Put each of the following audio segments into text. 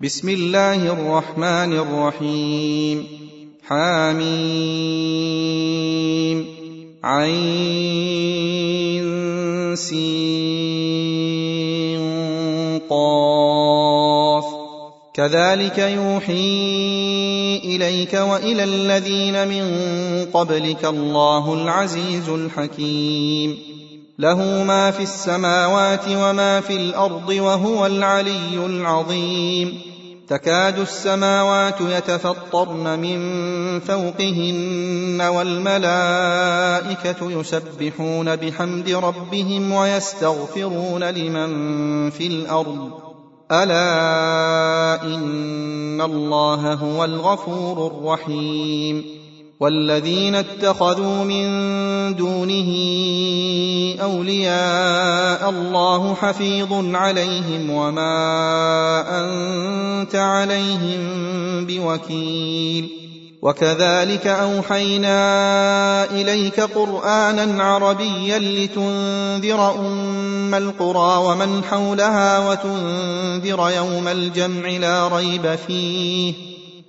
بسم الله الرحمن الرحيم حاميم عين سين قاف كذلك يوحي اليك والى الذين من قبلك الله العزيز الحكيم له ما في السماوات وما في الأرض وهو العلي العظيم. تكاد السماوات يتفطرن من فوقهن والملائكة يسبحون بحمد ربهم ويستغفرون لمن في الأرض. ألا إن الله هو الغفور الرحيم. والذين اتخذوا من دونه أولياء الله حفيظ عليهم وما أنت عليهم بوكيل. وكذلك أوحينا إليك قرآنا عربيا لتنذر أم القرى ومن حولها وتنذر يوم الجمع لا ريب فيه.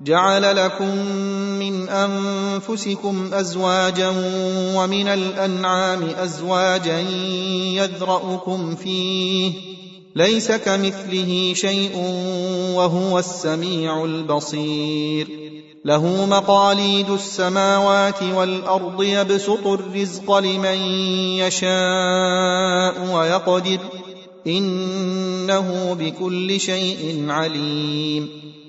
جعل لكم من أنفسكم أزواجا ومن الأنعام أزواجا يذرأكم فيه ليس كمثله شيء وهو السميع البصير له مقاليد السماوات والأرض يبسط الرزق لمن يشاء ويقدر إنه بكل شيء عليم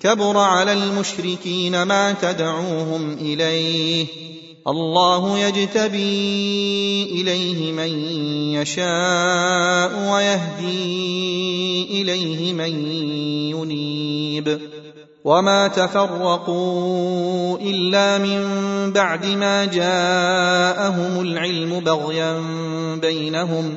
كبر على المشركين ما تدعوهم إليه. الله يجتبي إليه من يشاء ويهدي إليه من ينيب. وما تفرقوا إلا من بعد ما جاءهم العلم بغيا بينهم.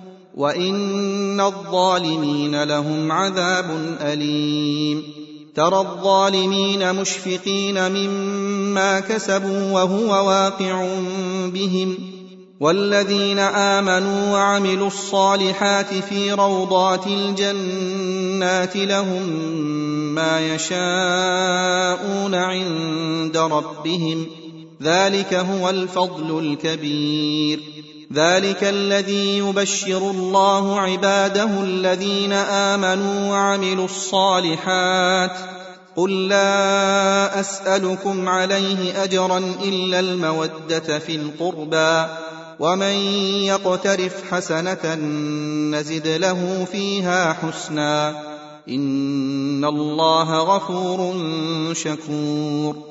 وان الظالمين لهم عذاب اليم. ترى الظالمين مشفقين مما كسبوا وهو واقع بهم. والذين امنوا وعملوا الصالحات في روضات الجنات لهم ما يشاءون عند ربهم. ذلك هو الفضل الكبير. ذلك الذي يبشر الله عباده الذين آمنوا وعملوا الصالحات. قل لا أسألكم عليه أجرا إلا المودة في القربى. ومن يقترف حسنة نزد له فيها حسنا. إن الله غفور شكور.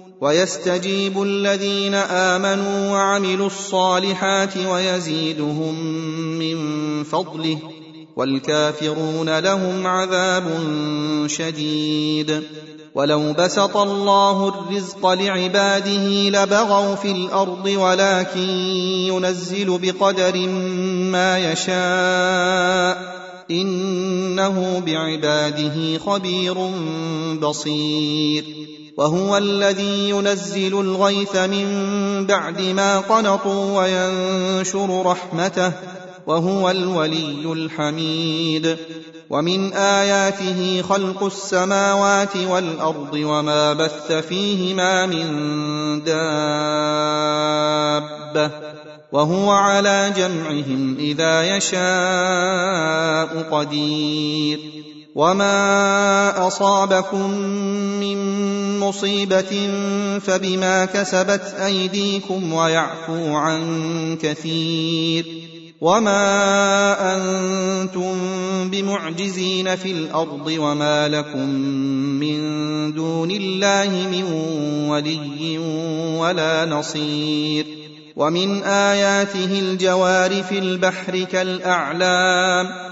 ويستجيب الذين آمنوا وعملوا الصالحات ويزيدهم من فضله والكافرون لهم عذاب شديد. ولو بسط الله الرزق لعباده لبغوا في الأرض ولكن ينزل بقدر ما يشاء. إنه بعباده خبير بصير. وهو الذي ينزل الغيث من بعد ما قنطوا وينشر رحمته وهو الولي الحميد. ومن آياته خلق السماوات والأرض وما بث فيهما من دابة وهو على جمعهم إذا يشاء قدير. وما اصابكم من مصيبه فبما كسبت ايديكم ويعفو عن كثير وما أنتم بمعجزين في الأرض وما لكم من دون الله من ولي ولا نصير ومن اياته الجوار في البحر كالاعلام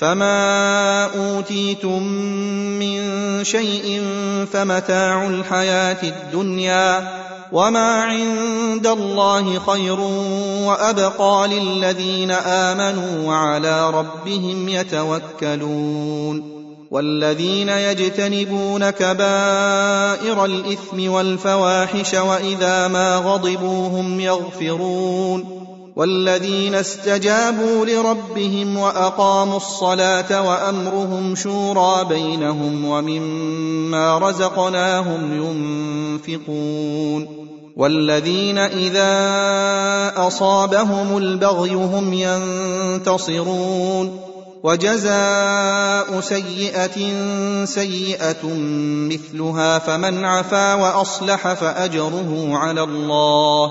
فما اوتيتم من شيء فمتاع الحياة الدنيا وما عند الله خير وابقى للذين امنوا وعلى ربهم يتوكلون والذين يجتنبون كبائر الاثم والفواحش واذا ما غضبوا هم يغفرون والذين استجابوا لربهم وأقاموا الصلاة وأمرهم شورى بينهم ومما رزقناهم ينفقون والذين إذا أصابهم البغي هم ينتصرون وجزاء سيئة سيئة مثلها فمن عفا وأصلح فأجره على الله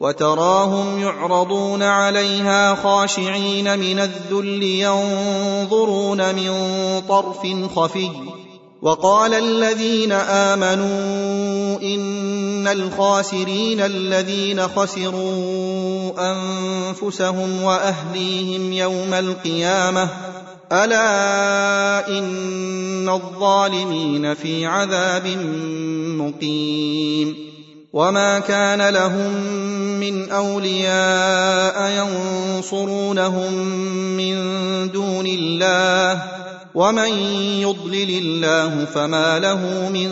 وتراهم يعرضون عليها خاشعين من الذل ينظرون من طرف خفي وقال الذين آمنوا إن الخاسرين الذين خسروا أنفسهم وأهليهم يوم القيامة ألا إن الظالمين في عذاب مقيم وما كان لهم من اولياء ينصرونهم من دون الله ومن يضلل الله فما له من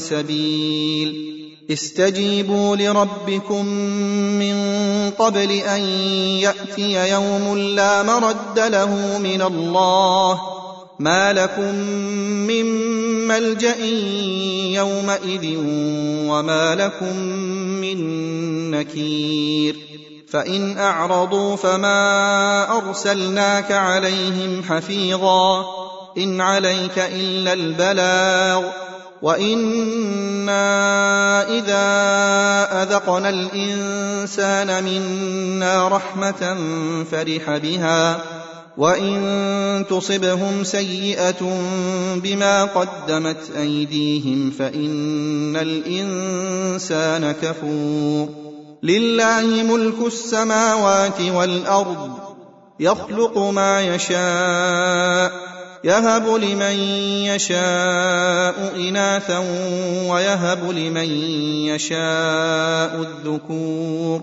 سبيل استجيبوا لربكم من قبل ان ياتي يوم لا مرد له من الله ما لكم من ملجا يومئذ وما لكم من نكير فان اعرضوا فما ارسلناك عليهم حفيظا ان عليك الا البلاغ وأنا اذا اذقنا الانسان منا رحمه فرح بها وان تصبهم سيئه بما قدمت ايديهم فان الانسان كفور لله ملك السماوات والارض يخلق ما يشاء يهب لمن يشاء اناثا ويهب لمن يشاء الذكور